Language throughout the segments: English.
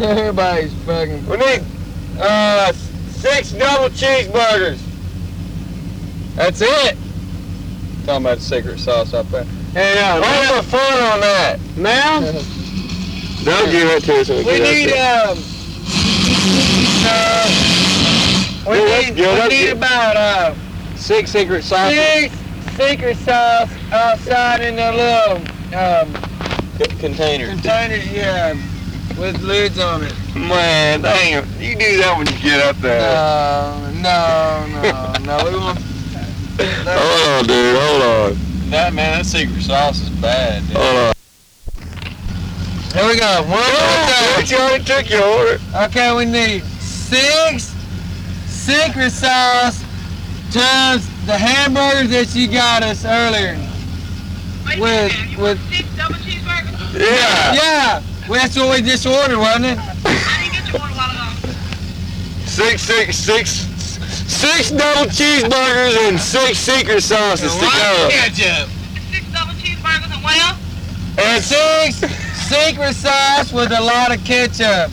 Everybody's fucking. We need uh six double cheeseburgers. That's it. Talking about secret sauce up there. Hey, uh, where's the fun on that? Now They'll give it to us. when we get up need there. um. Uh, we that's need, we that's need good. about uh Six secret sauce six secret sauce outside in the little um container. container, yeah, with lids on it. Man, dang it. You do that when you get up there. No, no, no, no. We want. Hold on, dude. Hold on. That man, that secret sauce is bad. Dude. Hold on. Here we go. One more Oh, time. bitch, you already took your order. Okay, we need six secret sauce times the hamburgers that you got us earlier. Wait a With- minute, you with- want six double cheeseburgers? Yeah. Yeah, well, that's what we just ordered, wasn't it? I didn't get your order while ago. Six, six, six, six double cheeseburgers and six secret sauces to go. ketchup. Six double cheeseburgers and what else? And Six secret sauce with a lot of ketchup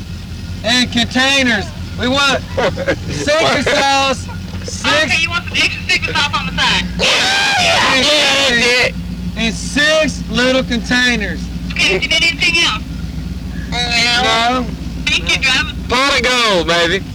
and containers. We want secret sauce, Okay, six you want some extra secret sauce on the side. yeah, that's it. and six little containers. Okay, did you need anything else? No, Thank you. Pot of gold, baby.